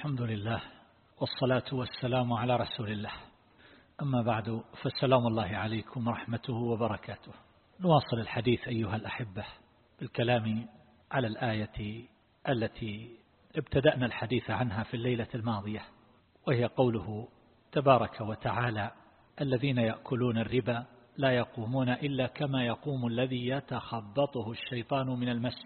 الحمد لله والصلاة والسلام على رسول الله. أما بعد فالسلام الله عليكم ورحمته وبركاته. نواصل الحديث أيها الأحبة بالكلام على الآية التي ابتدأنا الحديث عنها في الليلة الماضية وهي قوله تبارك وتعالى الذين يأكلون الربا لا يقومون إلا كما يقوم الذي يتخبطه الشيطان من المس.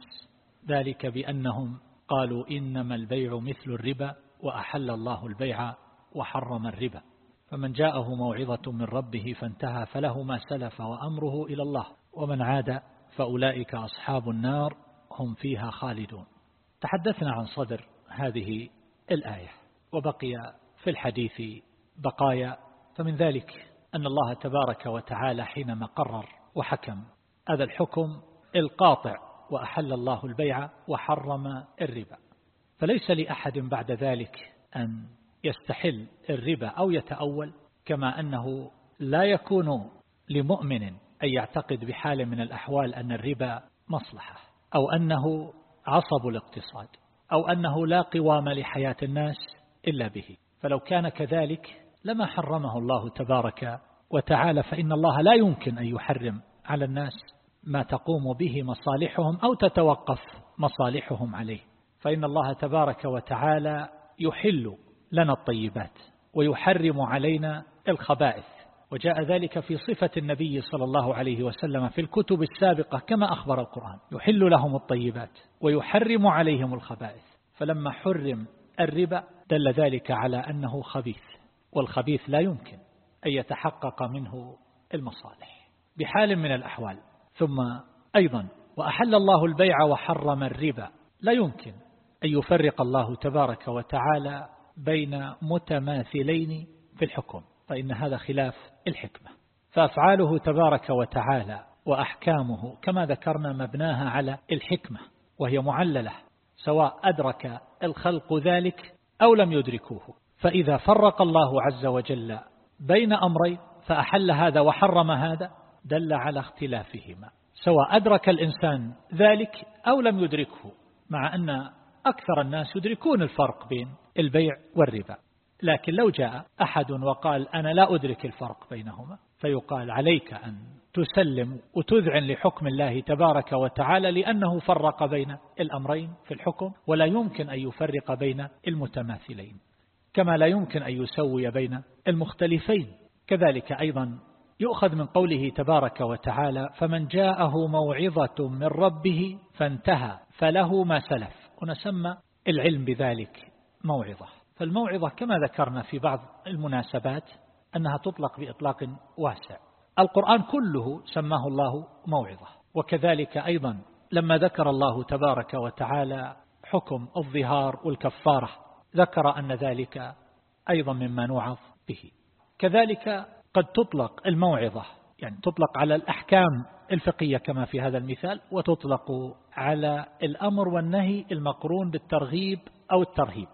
ذلك بأنهم قالوا إنما البيع مثل الربا وأحل الله البيع وحرم الربا. فمن جاءه موعظة من ربه فانتهى فله ما سلف وأمره إلى الله. ومن عاد فأولئك أصحاب النار هم فيها خالدون. تحدثنا عن صدر هذه الآية وبقي في الحديث بقايا. فمن ذلك أن الله تبارك وتعالى حينما قرر وحكم هذا الحكم القاطع وأحل الله البيع وحرم الربا. فليس لأحد بعد ذلك أن يستحل الربا أو يتأول كما أنه لا يكون لمؤمن أن يعتقد بحال من الأحوال أن الربا مصلحة أو أنه عصب الاقتصاد أو أنه لا قوام لحياة الناس إلا به. فلو كان كذلك لما حرمه الله تبارك وتعالى فإن الله لا يمكن أن يحرم على الناس ما تقوم به مصالحهم أو تتوقف مصالحهم عليه. فإن الله تبارك وتعالى يحل لنا الطيبات ويحرم علينا الخبائث. وجاء ذلك في صفة النبي صلى الله عليه وسلم في الكتب السابقة كما أخبر القرآن. يحل لهم الطيبات ويحرم عليهم الخبائث. فلما حرم الربا دل ذلك على أنه خبيث والخبيث لا يمكن أن يتحقق منه المصالح. بحال من الأحوال. ثم أيضا وأحل الله البيع وحرم الربا لا يمكن أن يفرق الله تبارك وتعالى بين متماثلين في الحكم فإن هذا خلاف الحكمة. فأفعاله تبارك وتعالى وأحكامه كما ذكرنا مبناها على الحكمة وهي معللة سواء أدرك الخلق ذلك أو لم يدركوه. فإذا فرق الله عز وجل بين أمرين فأحل هذا وحرم هذا دل على اختلافهما سواء أدرك الإنسان ذلك أو لم يدركه مع أن أكثر الناس يدركون الفرق بين البيع والربا. لكن لو جاء أحد وقال أنا لا أدرك الفرق بينهما فيقال عليك أن تسلم وتذعن لحكم الله تبارك وتعالى لأنه فرق بين الأمرين في الحكم ولا يمكن أن يفرق بين المتماثلين كما لا يمكن أن يسوي بين المختلفين. كذلك أيضا يؤخذ من قوله تبارك وتعالى فمن جاءه موعظة من ربه فانتهى فله ما سلف. ونسمى العلم بذلك موعظة. فالموعظة كما ذكرنا في بعض المناسبات أنها تطلق بإطلاق واسع. القرآن كله سماه الله موعظة. وكذلك أيضا لما ذكر الله تبارك وتعالى حكم الظهار والكفارة ذكر أن ذلك أيضا مما نوعظ به. كذلك قد تطلق الموعظة يعني تطلق على الأحكام الفقهية كما في هذا المثال وتطلق على الأمر والنهي المقرون بالترغيب أو الترهيب.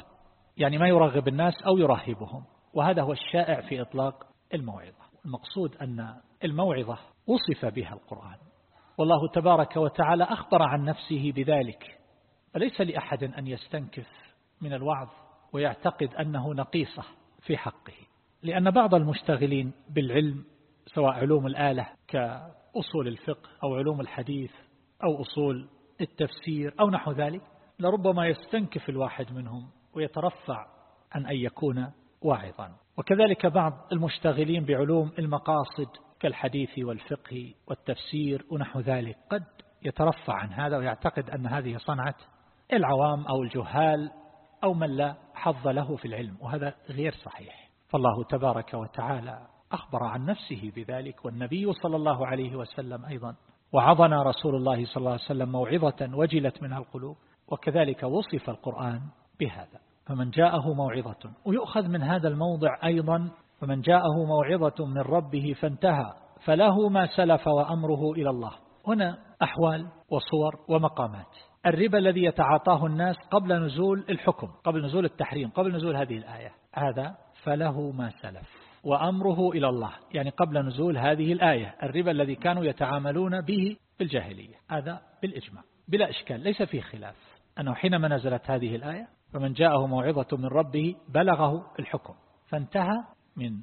يعني ما يرغب الناس أو يرهبهم. وهذا هو الشائع في إطلاق الموعظة. المقصود أن الموعظة وصف بها القرآن. والله تبارك وتعالى أخبر عن نفسه بذلك. فليس لأحد أن يستنكف من الوعظ ويعتقد أنه نقيصة في حقه. لأن بعض المشتغلين بالعلم سواء علوم الآلة كأصول الفقه أو علوم الحديث أو أصول التفسير أو نحو ذلك لربما يستنكف الواحد منهم ويترفع عن أن يكون واعظا. وكذلك بعض المشتغلين بعلوم المقاصد كالحديث والفقه والتفسير ونحو ذلك قد يترفع عن هذا ويعتقد أن هذه صنعة العوام أو الجهال أو من لا حظ له في العلم وهذا غير صحيح. فالله تبارك وتعالى أخبر عن نفسه بذلك والنبي صلى الله عليه وسلم أيضا. وعظنا رسول الله صلى الله عليه وسلم موعظة وجلت منها القلوب وكذلك وصف القرآن بهذا. فمن جاءه موعظة ويؤخذ من هذا الموضع أيضا فمن جاءه موعظة من ربه فانتهى فله ما سلف وأمره إلى الله. هنا أحوال وصور ومقامات. الربا الذي يتعاطاه الناس قبل نزول الحكم قبل نزول التحريم قبل نزول هذه الآية هذا فله ما سلف. وأمره إلى الله. يعني قبل نزول هذه الآية الربا الذي كانوا يتعاملون به في الجاهلية. هذا بالإجماع بلا إشكال ليس فيه خلاف. أنه حينما نزلت هذه الآية فمن جاءه موعظة من ربه بلغه الحكم. فانتهى من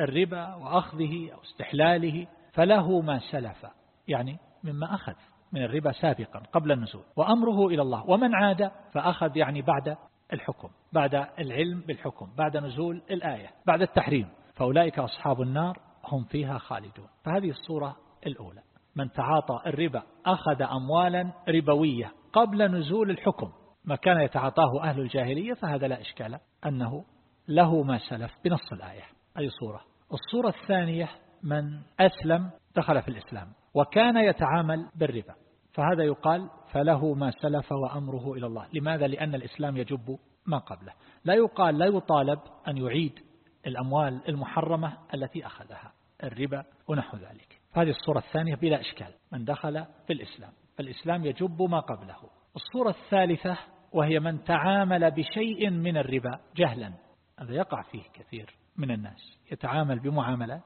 الربا وأخذه أو استحلاله فله ما سلف. يعني مما أخذ من الربا سابقا قبل النزول. وأمره إلى الله. ومن عاد فأخذ يعني بعد الحكم بعد العلم بالحكم بعد نزول الآية بعد التحريم. فأولئك أصحاب النار هم فيها خالدون. فهذه الصورة الأولى. من تعاطى الربا أخذ أموالا ربوية قبل نزول الحكم. ما كان يتعاطاه أهل الجاهلية فهذا لا إشكال أنه له ما سلف بنص الآية. أي صورة الصورة الثانية من أسلم دخل في الإسلام وكان يتعامل بالربا. فهذا يقال فله ما سلف وأمره إلى الله. لماذا؟ لأن الإسلام يجب ما قبله. لا يقال لا يطالب أن يعيد الأموال المحرمة التي أخذها الربا ونحو ذلك. هذه الصورة الثانية بلا إشكال. من دخل في الإسلام. الإسلام يجب ما قبله. الصورة الثالثة وهي من تعامل بشيء من الربا جهلا. هذا يقع فيه كثير من الناس. يتعامل بمعاملات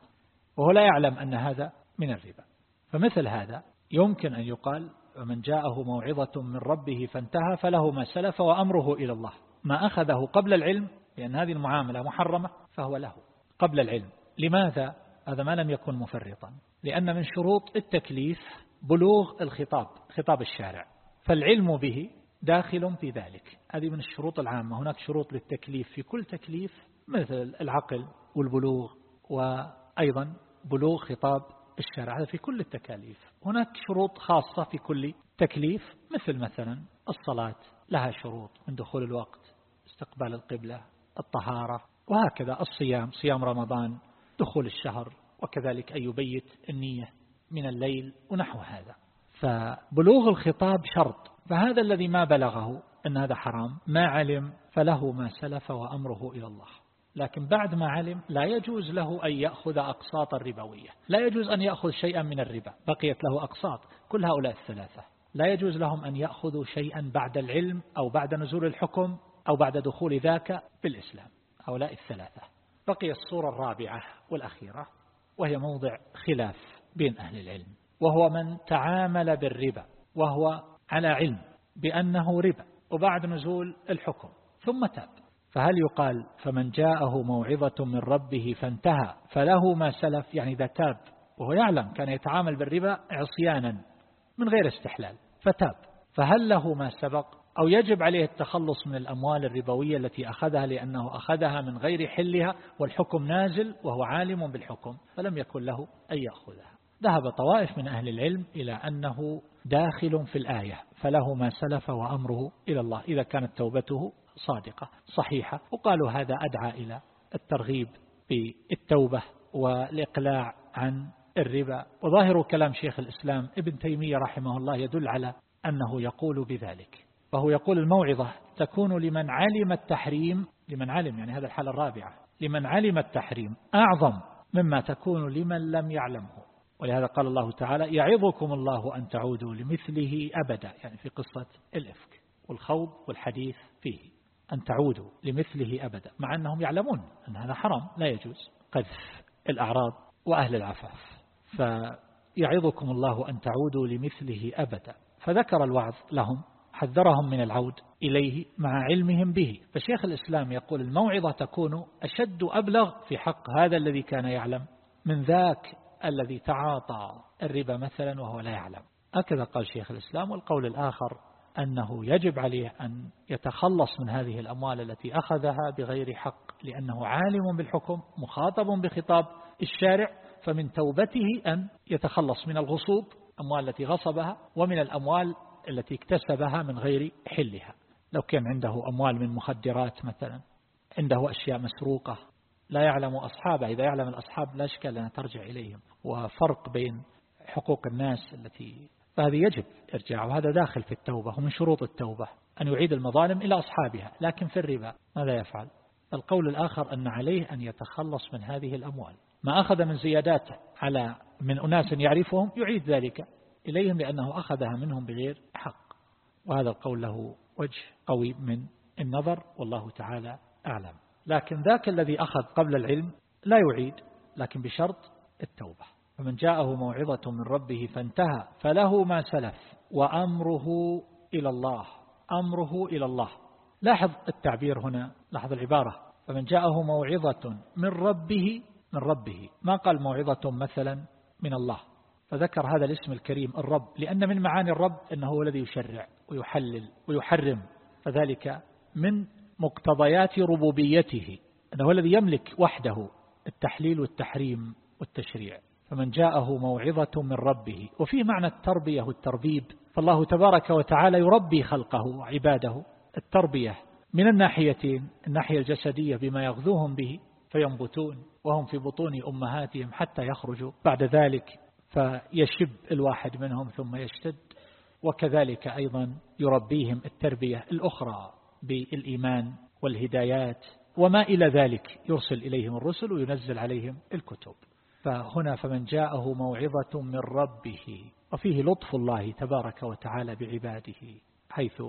وهو لا يعلم أن هذا من الربا. فمثل هذا يمكن أن يقال ومن جاءه موعظة من ربه فانتهى فله ما سلف وأمره إلى الله ما أخذه قبل العلم لأن هذه المعاملة محرمة فهو له قبل العلم. لماذا؟ هذا ما لم يكن مفرطا؟ لأن من شروط التكليف بلوغ الخطاب خطاب الشارع. فالعلم به داخل في ذلك. هذه من الشروط العامة. هناك شروط للتكليف في كل تكليف مثل العقل والبلوغ وأيضا بلوغ خطاب الشارع. هذا في كل التكاليف. هناك شروط خاصة في كل تكليف مثل مثلا الصلاة. لها شروط من دخول الوقت استقبال القبلة الطهارة وهكذا الصيام صيام رمضان دخول الشهر وكذلك أن يبيت النية من الليل ونحو هذا. فبلوغ الخطاب شرط. فهذا الذي ما بلغه أن هذا حرام ما علم فله ما سلف وأمره إلى الله. لكن بعد ما علم لا يجوز له أن يأخذ أقساط الربوية. لا يجوز أن يأخذ شيئا من الربا بقيت له أقساط كل هؤلاء الثلاثة. لا يجوز لهم أن يأخذوا شيئا بعد العلم أو بعد نزول الحكم أو بعد دخول ذاك في الإسلام. هؤلاء الثلاثة. بقي الصورة الرابعة والأخيرة وهي موضع خلاف بين أهل العلم وهو من تعامل بالربا وهو على علم بأنه ربا وبعد نزول الحكم ثم تاب. فهل يقال فمن جاءه موعظة من ربه فانتهى فله ما سلف؟ يعني إذا تاب وهو يعلم كان يتعامل بالربا عصيانا من غير استحلال فتاب. فهل له ما سبق؟ أو يجب عليه التخلص من الأموال الربوية التي أخذها لأنه أخذها من غير حلها والحكم نازل وهو عالم بالحكم فلم يكن له أن يأخذها. ذهب طوائف من أهل العلم إلى أنه داخل في الآية فله ما سلف وأمره إلى الله إذا كانت توبته صادقة صحيحة وقالوا هذا أدعى إلى الترغيب بالتوبة والإقلاع عن الربا. وظاهر كلام شيخ الإسلام ابن تيمية رحمه الله يدل على أنه يقول بذلك. فهو يقول الموعظة تكون لمن علم التحريم لمن علم يعني هذا الحالة الرابعة لمن علم التحريم أعظم مما تكون لمن لم يعلمه. ولهذا قال الله تعالى يعظكم الله أن تعودوا لمثله أبدا يعني في قصة الإفك والخوض والحديث فيه. أن تعودوا لمثله أبدا مع أنهم يعلمون أن هذا حرام لا يجوز. قذف الأعراض وأهل العفاف. فيعظكم الله أن تعودوا لمثله أبدا. فذكر الوعظ لهم حذرهم من العود إليه مع علمهم به. فشيخ الإسلام يقول الموعظة تكون أشد أبلغ في حق هذا الذي كان يعلم من ذاك الذي تعاطى الربا مثلا وهو لا يعلم. هكذا قال شيخ الإسلام. والقول الآخر أنه يجب عليه أن يتخلص من هذه الأموال التي أخذها بغير حق لأنه عالم بالحكم مخاطب بخطاب الشارع فمن توبته أن يتخلص من الغصوب أموال التي غصبها ومن الأموال التي اكتسبها من غير حلها. لو كان عنده أموال من مخدرات مثلا عنده أشياء مسروقة لا يعلم أصحابه. إذا يعلم الأصحاب لا أشكال أنها ترجع إليهم. وفرق بين حقوق الناس التي فهذه يجب إرجاع وهذا داخل في التوبة ومن شروط التوبة أن يعيد المظالم إلى أصحابها. لكن في الربا ماذا يفعل؟ القول الآخر أن عليه أن يتخلص من هذه الأموال. ما أخذ من زيادات على من أناس يعرفهم يعيد ذلك. إليهم لأنه أخذها منهم بغير حق. وهذا القول له وجه قوي من النظر والله تعالى أعلم. لكن ذاك الذي أخذ قبل العلم لا يعيد لكن بشرط التوبة. فمن جاءه موعظة من ربه فانتهى فله ما سلف وأمره إلى الله أمره إلى الله. لاحظ التعبير هنا لاحظ العبارة. فمن جاءه موعظة من ربه من ربه. ما قال موعظة مثلا؟ من الله. فذكر هذا الاسم الكريم الرب لأن من معاني الرب أنه هو الذي يشرع ويحلل ويحرم فذلك من مقتضيات ربوبيته أنه هو الذي يملك وحده التحليل والتحريم والتشريع. فمن جاءه موعظة من ربه وفيه معنى التربية والتربيب فالله تبارك وتعالى يربي خلقه وعباده. التربية من الناحيتين الناحية الجسدية بما يغذوهم به فينبتون وهم في بطون أمهاتهم حتى يخرجوا. بعد ذلك فيشب الواحد منهم ثم يشتد وكذلك أيضا يربيهم التربية الأخرى بالإيمان والهدايات وما إلى ذلك يرسل إليهم الرسل وينزل عليهم الكتب. فهنا فمن جاءه موعظة من ربه وفيه لطف الله تبارك وتعالى بعباده حيث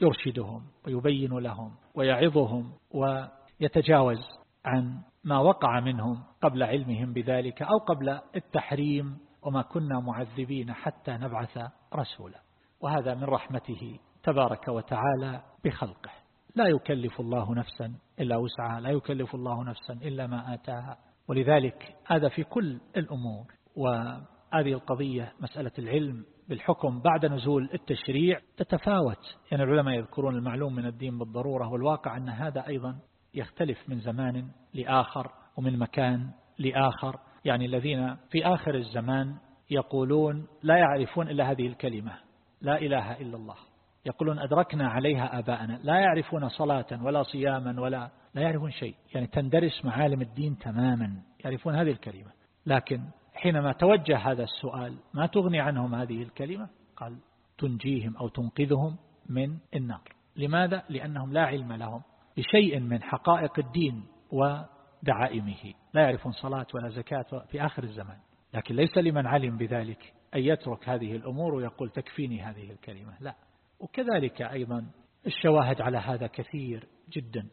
يرشدهم ويبين لهم ويعظهم ويتجاوز عن ما وقع منهم قبل علمهم بذلك أو قبل التحريم وما كنا معذبين حتى نبعث رسولا. وهذا من رحمته تبارك وتعالى بخلقه. لا يكلف الله نفسا إلا وسعها لا يكلف الله نفسا إلا ما آتاها. ولذلك هذا في كل الأمور. وهذه القضية مسألة العلم بالحكم بعد نزول التشريع تتفاوت. يعني العلماء يذكرون المعلوم من الدين بالضرورة والواقع أن هذا أيضا يختلف من زمان لآخر ومن مكان لآخر. يعني الذين في آخر الزمان يقولون لا يعرفون إلا هذه الكلمة لا إله إلا الله. يقولون أدركنا عليها آباءنا لا يعرفون صلاة ولا صياما ولا لا يعرفون شيء. يعني تندرس معالم الدين تماما يعرفون هذه الكلمة. لكن حينما توجه هذا السؤال ما تغني عنهم هذه الكلمة؟ قال تنجيهم أو تنقذهم من النار. لماذا؟ لأنهم لا علم لهم بشيء من حقائق الدين ودعائمه. لا يعرفون صلاة ولا زكاة في آخر الزمان. لكن ليس لمن علم بذلك أن يترك هذه الأمور ويقول تكفيني هذه الكلمة. لا. وكذلك أيضا الشواهد على هذا كثير جدا.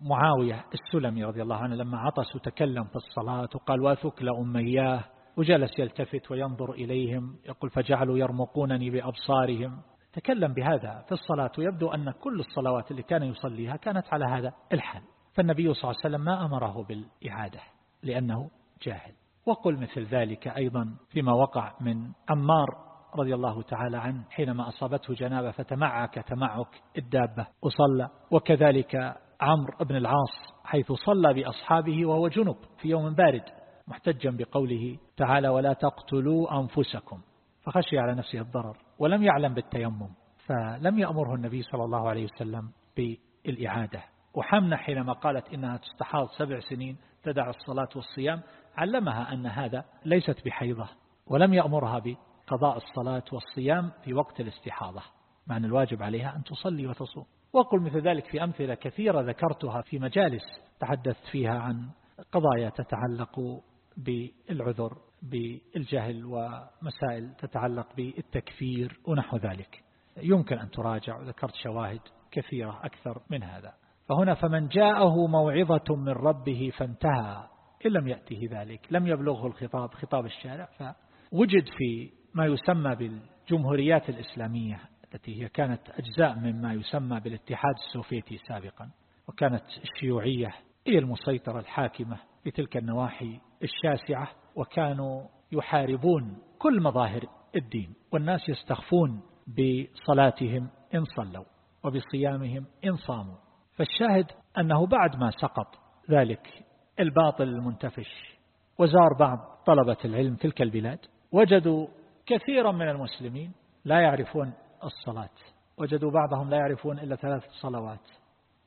معاوية السلمي رضي الله عنه لما عطس وتكلم في الصلاة وقال واثك لأمياه وجلس يلتفت وينظر إليهم. يقول فجعلوا يرمقونني بأبصارهم تكلم بهذا في الصلاة ويبدو أن كل الصلوات اللي كان يصليها كانت على هذا الحال. فالنبي صلى الله عليه وسلم ما أمره بالإعادة. لأنه جاهل. وقل مثل ذلك أيضا فيما وقع من عمار رضي الله تعالى عنه حينما أصابته جنابة فتمعك تمعك الدابة وصلى. وكذلك عمرو بن العاص حيث صلى بأصحابه وهو جنب في يوم بارد محتجا بقوله تعالى ولا تقتلوا أنفسكم. فخشي على نفسه الضرر ولم يعلم بالتيمم فلم يأمره النبي صلى الله عليه وسلم بالإعادة. وحمنا حينما قالت إنها تستحاض سبع سنين تدع الصلاة والصيام علمها أن هذا ليست بحيضة ولم يأمرها بقضاء الصلاة والصيام في وقت الاستحاضة. معنى الواجب عليها أن تصلي وتصوم. وقل مثل ذلك في أمثلة كثيرة ذكرتها في مجالس تحدثت فيها عن قضايا تتعلق بالعذر بالجهل ومسائل تتعلق بالتكفير ونحو ذلك. يمكن أن تراجع وذكرت شواهد كثيرة أكثر من هذا. فهنا فمن جاءه موعظة من ربه فانتهى إن لم يأته ذلك لم يبلغه الخطاب خطاب الشارع فوجد في ما يسمى بالجمهوريات الإسلامية التي هي كانت أجزاء مما يسمى بالاتحاد السوفيتي سابقا وكانت الشيوعية هي المسيطرة الحاكمة في تلك النواحي الشاسعة وكانوا يحاربون كل مظاهر الدين والناس يستخفون بصلاتهم إن صلوا وبصيامهم إن صاموا. فالشاهد أنه بعد ما سقط ذلك الباطل المنتفش وزار بعض طلبة العلم تلك البلاد وجدوا كثيرا من المسلمين لا يعرفون الصلاة وجدوا بعضهم لا يعرفون إلا ثلاث صلوات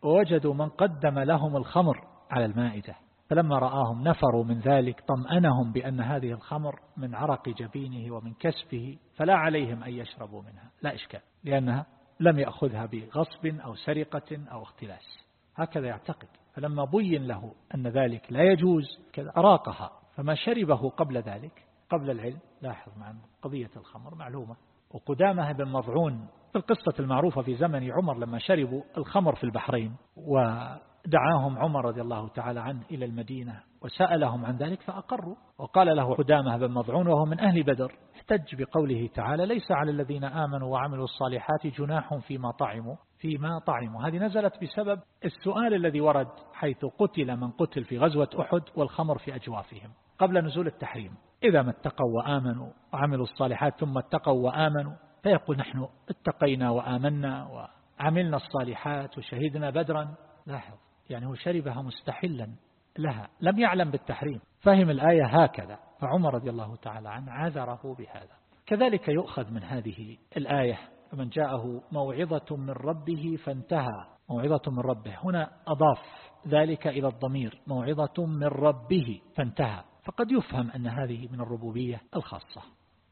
ووجدوا من قدم لهم الخمر على المائدة فلما رآهم نفروا من ذلك طمأنهم بأن هذه الخمر من عرق جبينه ومن كسبه فلا عليهم أن يشربوا منها لا إشكال لأنها لم يأخذها بغصب أو سرقة أو اختلاس. هكذا يعتقد. فلما بين له أن ذلك لا يجوز أراقها. فما شربه قبل ذلك قبل العلم لاحظ مع قضية الخمر معلومة. وقدامة بن مضعون القصة المعروفة في زمن عمر لما شربوا الخمر في البحرين ودعاهم عمر رضي الله تعالى عنه إلى المدينة وسألهم عن ذلك فأقروا. وقال له قدامة بن مضعون وهو من أهل بدر احتج بقوله تعالى ليس على الذين آمنوا وعملوا الصالحات جناح فيما طعموا فيما طعموا. هذه نزلت بسبب السؤال الذي ورد حيث قتل من قتل في غزوة أحد والخمر في أجوافهم قبل نزول التحريم. إذا ما اتقوا وآمنوا وعملوا الصالحات ثم اتقوا وآمنوا فيقول نحن اتقينا وآمنا وعملنا الصالحات وشهدنا بدرا. لاحظ. يعني هو شربها مستحلا لها لم يعلم بالتحريم. فهم الآية هكذا. فعمر رضي الله تعالى عنه عذره بهذا. كذلك يؤخذ من هذه الآية فمن جاءه موعظة من ربه فانتهى. موعظة من ربه. هنا أضاف ذلك إلى الضمير. موعظة من ربه فانتهى. فقد يفهم أن هذه من الربوبية الخاصة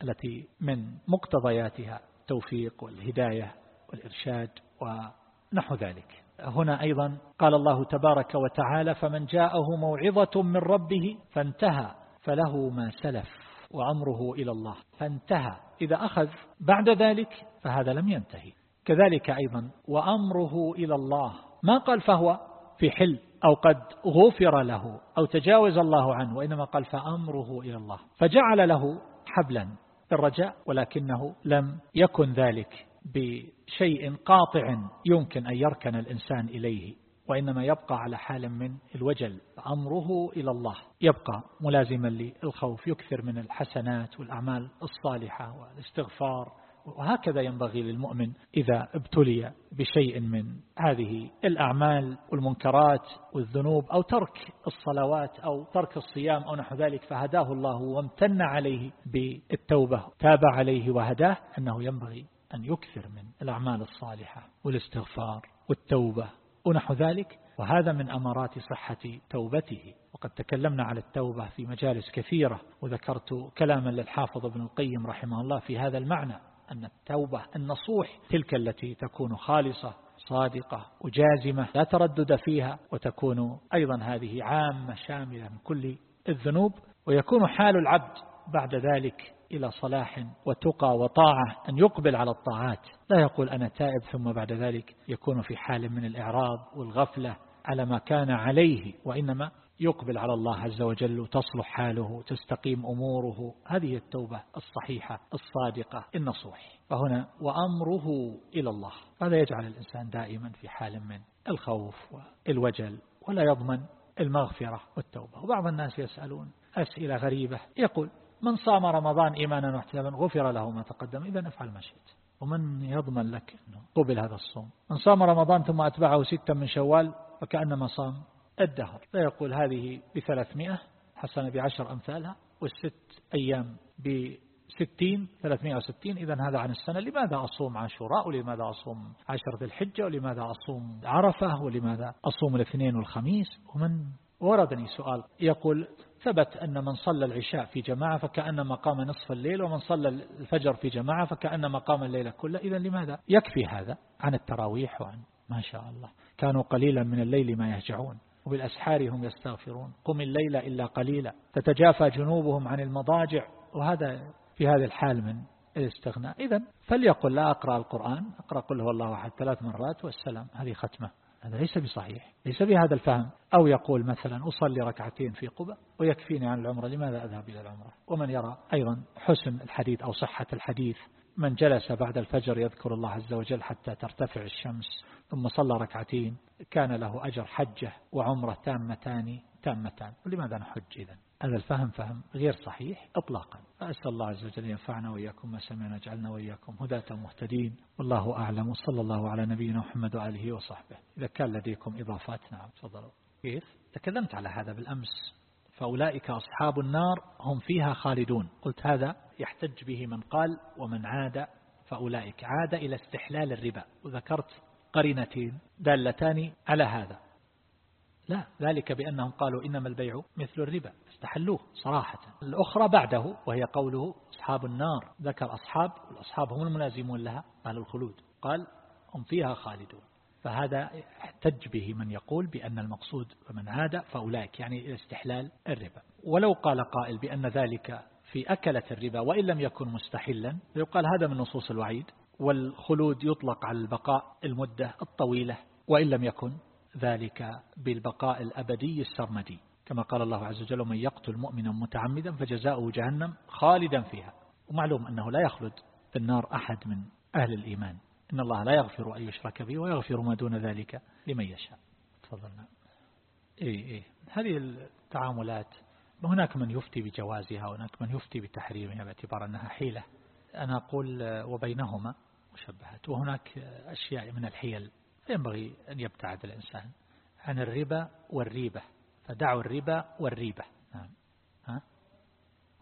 التي من مقتضياتها التوفيق والهداية والإرشاد ونحو ذلك. هنا أيضا قال الله تبارك وتعالى فمن جاءه موعظة من ربه فانتهى فله ما سلف وأمره إلى الله فانتهى. إذا أخذ بعد ذلك فهذا لم ينتهي. كذلك أيضا وأمره إلى الله. ما قال فهو في حل أو قد غفر له أو تجاوز الله عنه وإنما قال فأمره إلى الله. فجعل له حبلا الرجاء ولكنه لم يكن ذلك. بشيء قاطع يمكن أن يركن الإنسان إليه وإنما يبقى على حال من الوجل. أمره إلى الله. يبقى ملازما للخوف يكثر من الحسنات والأعمال الصالحة والاستغفار. وهكذا ينبغي للمؤمن إذا ابتلي بشيء من هذه الأعمال والمنكرات والذنوب أو ترك الصلوات أو ترك الصيام أو نحو ذلك فهداه الله وامتن عليه بالتوبة. تاب عليه وهداه أنه ينبغي أن يكثر من الأعمال الصالحة والاستغفار والتوبة ونحو ذلك. وهذا من أمارات صحة توبته. وقد تكلمنا على التوبة في مجالس كثيرة. وذكرت كلاما للحافظ ابن القيم رحمه الله في هذا المعنى أن التوبة النصوح تلك التي تكون خالصة صادقة وجازمة لا تردد فيها. وتكون أيضا هذه عامة شاملة من كل الذنوب. ويكون حال العبد بعد ذلك إلى صلاح وتقى وطاعة أن يقبل على الطاعات. لا يقول أنا تائب ثم بعد ذلك يكون في حال من الإعراض والغفلة على ما كان عليه وإنما يقبل على الله عز وجل تصلح حاله تستقيم أموره. هذه التوبة الصحيحة الصادقة النصوح. فهنا وأمره إلى الله. هذا يجعل الإنسان دائما في حال من الخوف والوجل ولا يضمن المغفرة والتوبة. وبعض الناس يسألون أسئلة غريبة. يقول من صام رمضان إيمانا واحتسابا غفر له ما تقدم إذا نفعل ما شئت. ومن يضمن لك أنه قبل هذا الصوم. من صام رمضان ثم أتبعه ستا من شوال فكأنما صام الدهر. فيقول هذه بثلاثمائة حسنة بعشر أمثالها والست أيام بستين ثلاثمائة وستين. إذا هذا عن السنة. لماذا أصوم عاشوراء؟ ولماذا أصوم عشر ذي الحجة؟ ولماذا أصوم عرفة؟ ولماذا أصوم الاثنين والخميس؟ ومن وردني سؤال. يقول ثبت أن من صلى العشاء في جماعة فكأنما قام نصف الليل ومن صلى الفجر في جماعة فكأنما قام الليل كله. إذا لماذا؟ يكفي هذا عن التراويح وعن ما شاء الله. كانوا قليلا من الليل ما يهجعون وبالأسحار هم يستغفرون. قم الليل إلا قليلا. تتجافى جنوبهم عن المضاجع وهذا في هذا الحال من الاستغناء. إذا فليقل لا أقرأ القرآن أقرأ قل هو الله أحد ثلاث مرات والسلام. هذه ختمة. هذا ليس بصحيح ليس بهذا الفهم. أو يقول مثلا أصلي ركعتين في قبة ويكفيني عن العمرة لماذا أذهب إلى العمرة؟ ومن يرى أيضا حسن الحديث أو صحة الحديث من جلس بعد الفجر يذكر الله عز وجل حتى ترتفع الشمس ثم صلى ركعتين كان له أجر حجة وعمرة تامتان تامتان. ولماذا نحج إذن؟ هذا الفهم فهم غير صحيح اطلاقا. فأسأل الله عز وجل ينفعنا وإياكم ما سمعنا جعلنا وإياكم هداة مهتدين والله أعلم. وصلى الله على نبينا محمد وآله وصحبه. إذا كان لديكم إضافات نعم تفضلوا. كيف؟ تكلمت على هذا بالأمس. فأولئك أصحاب النار هم فيها خالدون. قلت هذا يحتج به من قال ومن عاد. فأولئك عاد إلى استحلال الربا. وذكرت قرينتين دالتان على هذا. لا ذلك بأنهم قالوا إنما البيع مثل الربا. استحلوه صراحة. الأخرى بعده وهي قوله أصحاب النار. ذكر أصحاب والأصحاب هم الملازمون لها قال الخلود. قال هم فيها خالدون. فهذا احتج به من يقول بأن المقصود فمن عاد فأولئك يعني استحلال الربا. ولو قال قائل بأن ذلك في أكلة الربا وإن لم يكن مستحلا يقال هذا من نصوص الوعيد. والخلود يطلق على البقاء المدة الطويلة وإن لم يكن ذلك بالبقاء الأبدي السرمدي. كما قال الله عز وجل ومن يقتل مؤمنا متعمدا فجزاؤه جهنم خالدا فيها. ومعلوم أنه لا يخلد في النار أحد من أهل الإيمان. إن الله لا يغفر أن يشرك به ويغفر ما دون ذلك لمن يشاء. تفضلنا إيه إيه. هذه التعاملات هناك من يفتي بجوازها وهناك من يفتي بتحريمها باعتبار أنها حيلة. أنا أقول وبينهما مشبهات. وهناك أشياء من الحيل ينبغي أن يبتعد الإنسان عن الربا والريبة. فدعوا الربا والريبة نعم. ها؟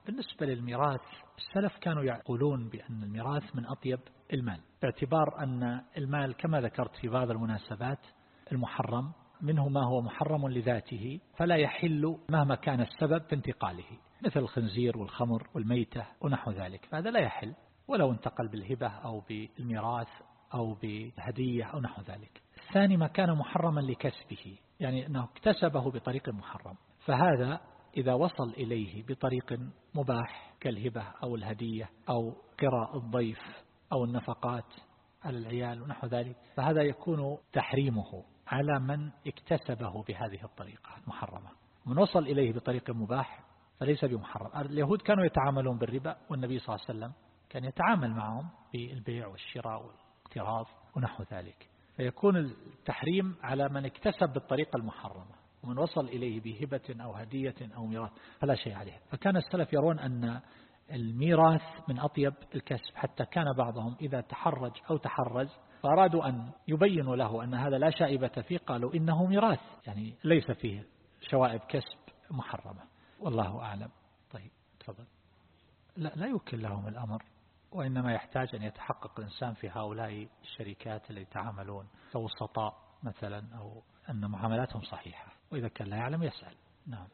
بالنسبة للميراث السلف كانوا يقولون بأن الميراث من أطيب المال باعتبار أن المال كما ذكرت في بعض المناسبات المحرم منه ما هو محرم لذاته فلا يحل مهما كان السبب في انتقاله مثل الخنزير والخمر والميتة ونحو ذلك فهذا لا يحل ولو انتقل بالهبة أو بالميراث أو بهدية أو نحو ذلك الثاني ما كان محرما لكسبه يعني أنه اكتسبه بطريق محرم. فهذا إذا وصل إليه بطريق مباح كالهبة أو الهدية أو قراء الضيف أو النفقات على العيال ونحو ذلك فهذا يكون تحريمه على من اكتسبه بهذه الطريقة المحرمة. من وصل إليه بطريق مباح فليس بمحرم. اليهود كانوا يتعاملون بالربا والنبي صلى الله عليه وسلم كان يتعامل معهم بالبيع والشراء والاقتراض ونحو ذلك. فيكون التحريم على من اكتسب بالطريقة المحرمة ومن وصل إليه بهبة أو هدية أو ميراث فلا شيء عليه فكان السلف يرون أن الميراث من أطيب الكسب حتى كان بعضهم إذا تحرج أو تحرز فأرادوا أن يبينوا له أن هذا لا شائبة فيه قالوا إنه ميراث يعني ليس فيه شوائب كسب محرمة. والله أعلم. طيب تفضل. لا, لا يوكل لهم الأمر. وإنما يحتاج أن يتحقق الإنسان في هؤلاء الشركات اللي يتعاملون كوسطاء مثلا أو أن معاملاتهم صحيحة. وإذا كان لا يعلم يسأل. نعم.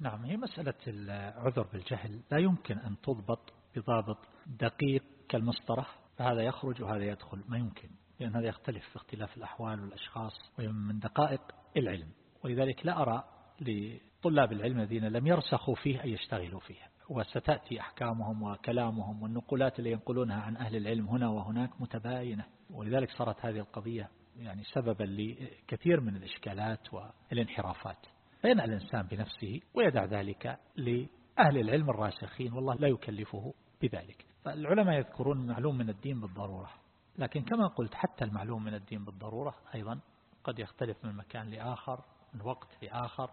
نعم هي مسألة العذر بالجهل. لا يمكن أن تضبط بضابط دقيق كالمسطرة. فهذا يخرج وهذا يدخل. ما يمكن لأن هذا يختلف في اختلاف الأحوال والأشخاص ومن دقائق العلم ولذلك لا أرى لطلاب العلم الذين لم يرسخوا فيه أن يشتغلوا فيه وستأتي أحكامهم وكلامهم والنقولات اللي ينقلونها عن أهل العلم هنا وهناك متباينة. ولذلك صارت هذه القضية يعني سببا لكثير من الإشكالات والانحرافات. فينأى الإنسان بنفسه ويدع ذلك لأهل العلم الراسخين والله لا يكلفه بذلك. فالعلماء يذكرون معلوم من الدين بالضرورة. لكن كما قلت حتى المعلوم من الدين بالضرورة أيضا قد يختلف من مكان لآخر من وقت لآخر.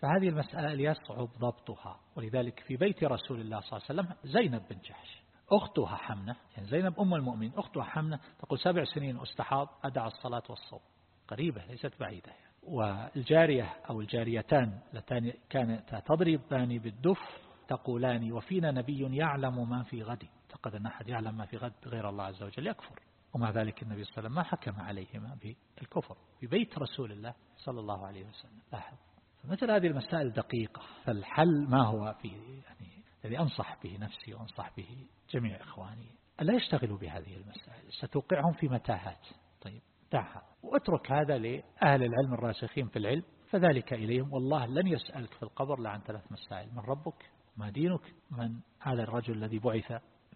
فهذه المسألة يصعب ضبطها. ولذلك في بيت رسول الله صلى الله عليه وسلم زينب بن جحش أختها حمنة يعني زينب أم المؤمن أختها حمنة تقول سبع سنين أستحاض أدع الصلاة والصوم. قريبة ليست بعيدة يعني. والجارية أو الجاريتان اللتان كانتا تضربان بالدف تقولان وفينا نبي يعلم ما في غد أعتقد أن أحد يعلم ما في غد بغير الله عز وجل يكفر. ومع ذلك النبي صلى الله عليه وسلم ما حكم عليهما بالكفر. في بيت رسول الله صلى الله عليه وسلم لاحظ. فمثل هذه المسائل دقيقة. فالحل ما هو في يعني الذي أنصح به نفسي وأنصح به جميع إخواني ألا يشتغلوا بهذه المسائل؟ ستوقعهم في متاهات. طيب دعها. وأترك هذا لأهل العلم الراسخين في العلم فذلك إليهم. والله لن يسألك في القبر لعن ثلاث مسائل. من ربك ما دينك من هذا الرجل الذي بعث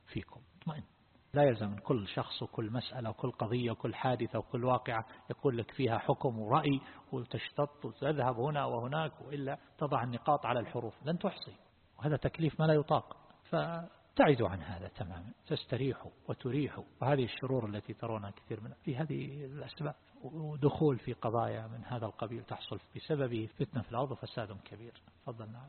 فيكم. اطمئن. لا يلزم. كل شخص وكل مسألة وكل قضية وكل حادثة وكل واقعة يقول لك فيها حكم ورأي وتشتط وتذهب هنا وهناك وإلا تضع النقاط على الحروف. لن تحصي. وهذا تكليف ما لا يطاق. فتعدوا عن هذا تماما. تستريحوا وتريحوا. وهذه الشرور التي ترونها كثير منها في هذه الأسباب. ودخول في قضايا من هذا القبيل تحصل بسببه. فتنة في الأرض وفساد كبير. فضل نعم.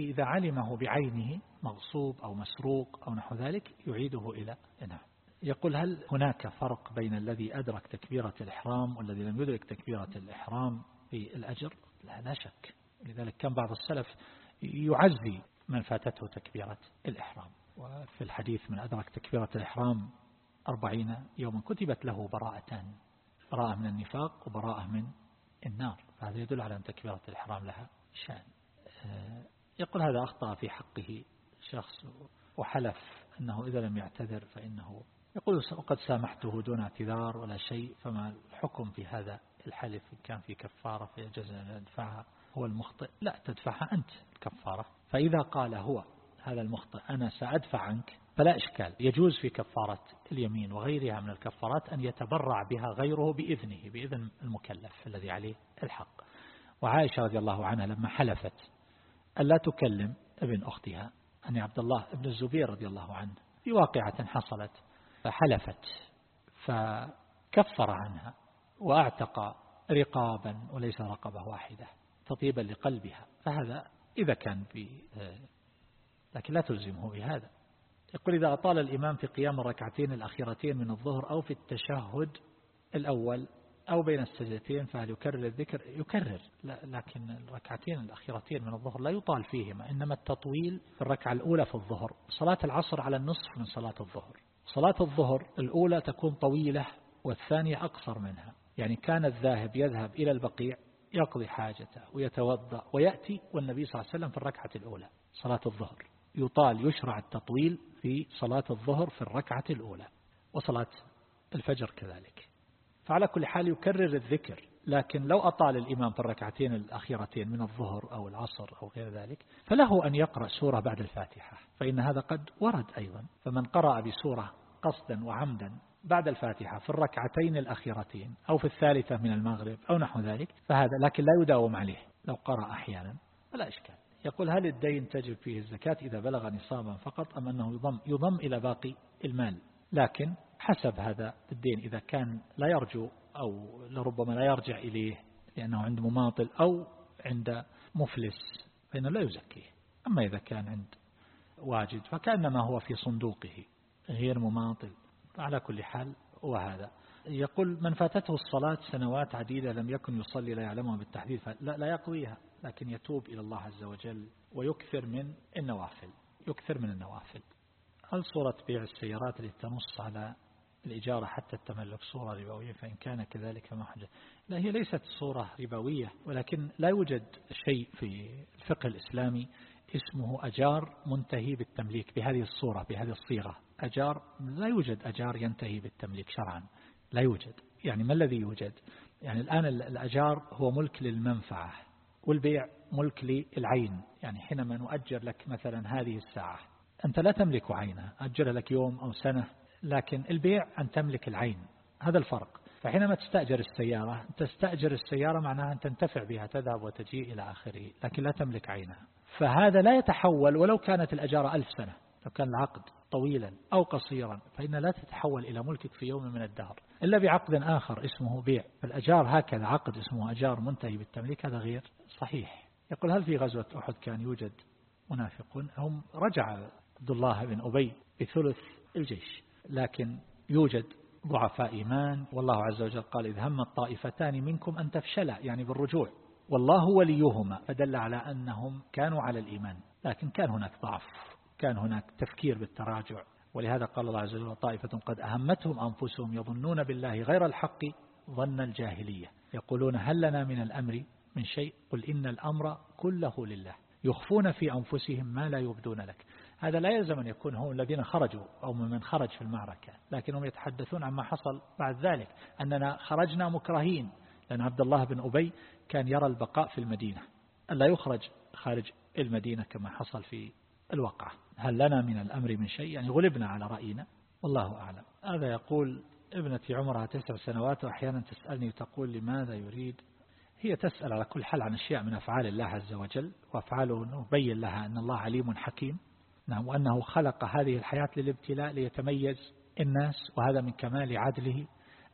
إذا علمه بعينه مغصوب أو مسروق أو نحو ذلك يعيده إلى نعم يقول هل هناك فرق بين الذي أدرك تكبيرة الإحرام والذي لم يدرك تكبيرة الإحرام في الأجر؟ لا لا شك. لذلك كان بعض السلف يعزي من فاتته تكبيرة الإحرام. وفي الحديث من أدرك تكبيرة الإحرام أربعين يوما كتبت له براءتان براءة من النفاق وبراءة من النار. فهذا يدل على أن تكبيرة الإحرام لها شأن. آه، يقول هذا أخطأ في حقه شخص وحلف أنه إذا لم يعتذر فإنه يقول وقد سامحته دون اعتذار ولا شيء فما الحكم في هذا الحلف؟ إن كان في كفارة فيجوز أن يدفعها هو المخطئ. لا تدفعها أنت الكفارة فإذا قال هو هذا المخطئ أنا سأدفع عنك فلا إشكال. يجوز في كفارة اليمين وغيرها من الكفارات أن يتبرع بها غيره بإذنه بإذن المكلف الذي عليه الحق. وعائشة رضي الله عنها لما حلفت ألا تكلم ابن أختها أن عبد الله ابن الزبير رضي الله عنه في واقعة حصلت فحلفت فكفر عنها وأعتق رقابا وليس رقبة واحدة تطيبا لقلبها فهذا إذا كان ب لكن لا تلزمه بهذا. يقول إذا أطال الإمام في قيام الركعتين الأخيرتين من الظهر أو في التشهد الأول أو بين السجدتين فهل يكرر الذكر. يكرر لكن الركعتين الأخيرتين من الظهر لا يطال فيهما إنما التطويل في الركعة الأولى في الظهر. صلاة العصر على النصف من صلاة الظهر. صلاة الظهر الأولى تكون طويلة والثانية أقصر منها. يعني كان الذاهب يذهب إلى البقيع يقضي حاجته ويتوضأ ويأتي والنبي صلى الله عليه وسلم في الركعة الأولى صلاة الظهر. يطال يشرع التطويل في صلاة الظهر في الركعة الأولى وصلاة الفجر كذلك. فعلى كل حال يكرر الذكر لكن لو أطال الإمام في الركعتين الأخيرتين من الظهر أو العصر أو غير ذلك فله أن يقرأ سورة بعد الفاتحة فإن هذا قد ورد أيضا. فمن قرأ بسورة قصدا وعمدا بعد الفاتحة في الركعتين الأخيرتين أو في الثالثة من المغرب أو نحو ذلك فهذا لكن لا يداوم عليه لو قرأ أحيانا فلا إشكال. يقول هل الدين تجب فيه الزكاة إذا بلغ نصابا فقط أم أنه يضم, يضم إلى باقي المال؟ لكن حسب هذا الدين إذا كان لا يرجو أو لربما لا يرجع إليه لأنه عند مماطل أو عند مفلس فإنه لا يزكيه. أما إذا كان عند واجد فكأنما هو في صندوقه غير مماطل. على كل حال وهذا. يقول من فاتته الصلاة سنوات عديدة لم يكن يصلي لا يعلمها بالتحديد لا, لا يقضيها لكن يتوب إلى الله عز وجل ويكثر من النوافل يكثر من النوافل. هل صورة بيع السيارات التي تنص على الإجارة حتى التملك صورة ربوية فإن كان كذلك فما حجة لا هي ليست صورة ربوية ولكن لا يوجد شيء في الفقه الإسلامي اسمه أجار منتهي بالتمليك بهذه الصورة بهذه الصيغة. أجار لا يوجد أجار ينتهي بالتمليك شرعا. لا يوجد. يعني ما الذي يوجد؟ يعني الآن الأجار هو ملك للمنفعة والبيع ملك للعين. يعني حينما نؤجر لك مثلا هذه الساعة أنت لا تملك عينها أجر لك يوم أو سنة لكن البيع أن تملك العين. هذا الفرق. فحينما تستأجر السيارة تستأجر السيارة معناها أن تنتفع بها تذهب وتجيء إلى آخره لكن لا تملك عينها. فهذا لا يتحول ولو كانت الأجارة ألف سنة لو كان العقد طويلا أو قصيرا فإن لا تتحول إلى ملكك في يوم من الدهر. إلا بعقد آخر اسمه بيع. فالأجار هكذا عقد اسمه أجار منتهي بالتمليك هذا غير صحيح. يقول هل في غزوة أحد كان يوجد منافقون؟ هم رجع عبد الله بن أبي بثلث الجيش. لكن يوجد ضعفاء إيمان والله عز وجل قال إذ هم الطائفتان منكم أن تفشلا يعني بالرجوع. والله وليهما فدل على أنهم كانوا على الإيمان لكن كان هناك ضعف كان هناك تفكير بالتراجع. ولهذا قال الله عز وجل طائفة قد أهمتهم أنفسهم يظنون بالله غير الحق ظن الجاهلية يقولون هل لنا من الأمر من شيء؟ قل إن الأمر كله لله يخفون في أنفسهم ما لا يبدون لك. هذا لا يلزم أن يكون هم الذين خرجوا أو من خرج في المعركة لكنهم يتحدثون عما حصل بعد ذلك أننا خرجنا مكرهين لأن عبد الله بن أبي كان يرى البقاء في المدينة ألا يخرج خارج المدينة كما حصل في الوقعة هل لنا من الأمر من شيء؟ يعني غلبنا على رأينا والله أعلم. هذا يقول ابنتي عمرها تسع سنوات وأحيانا تسألني وتقول لماذا يريد؟ هي تسأل على كل حال عن أشياء من أفعال الله عز وجل وأفعاله نبين لها أن الله عليم حكيم. نعم وأنه خلق هذه الحياة للابتلاء ليتميز الناس وهذا من كمال عدله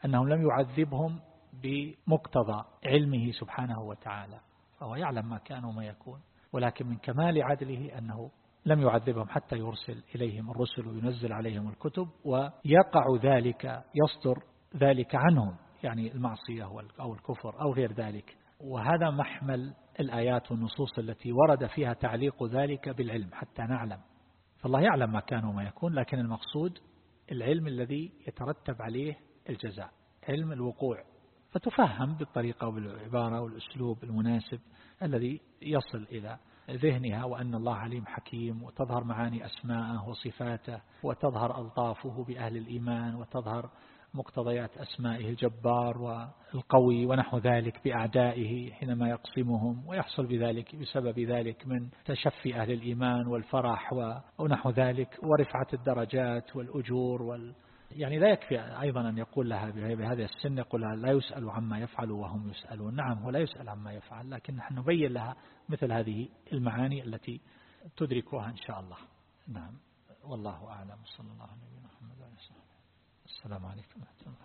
أنه لم يعذبهم بمقتضى علمه سبحانه وتعالى فهو يعلم ما كان وما يكون ولكن من كمال عدله أنه لم يعذبهم حتى يرسل إليهم الرسل وينزل عليهم الكتب ويقع ذلك يصدر ذلك عنهم يعني المعصية أو الكفر أو غير ذلك. وهذا محمل الآيات والنصوص التي ورد فيها تعليق ذلك بالعلم حتى نعلم. فالله يعلم ما كان وما يكون لكن المقصود العلم الذي يترتب عليه الجزاء علم الوقوع. فتفهم بالطريقة وبالعبارة والأسلوب المناسب الذي يصل إلى ذهنها وأن الله عليم حكيم وتظهر معاني أسماءه وصفاته وتظهر ألطافه بأهل الإيمان وتظهر مقتضيات أسمائه الجبار والقوي ونحو ذلك بأعدائه حينما يقسمهم ويحصل بذلك بسبب ذلك من تشفي أهل الإيمان والفرح ونحو ذلك ورفعة الدرجات والأجور وال يعني لا يكفي أيضا أن يقول لها بهذا السن يقول لا يسأل عما يفعل وهم يسألون. نعم هو لا يسأل عما يفعل لكن نحن نبين لها مثل هذه المعاني التي تدركها إن شاء الله. نعم والله أعلم. صلى الله عليه وسلم. السلام عليكم ورحمة الله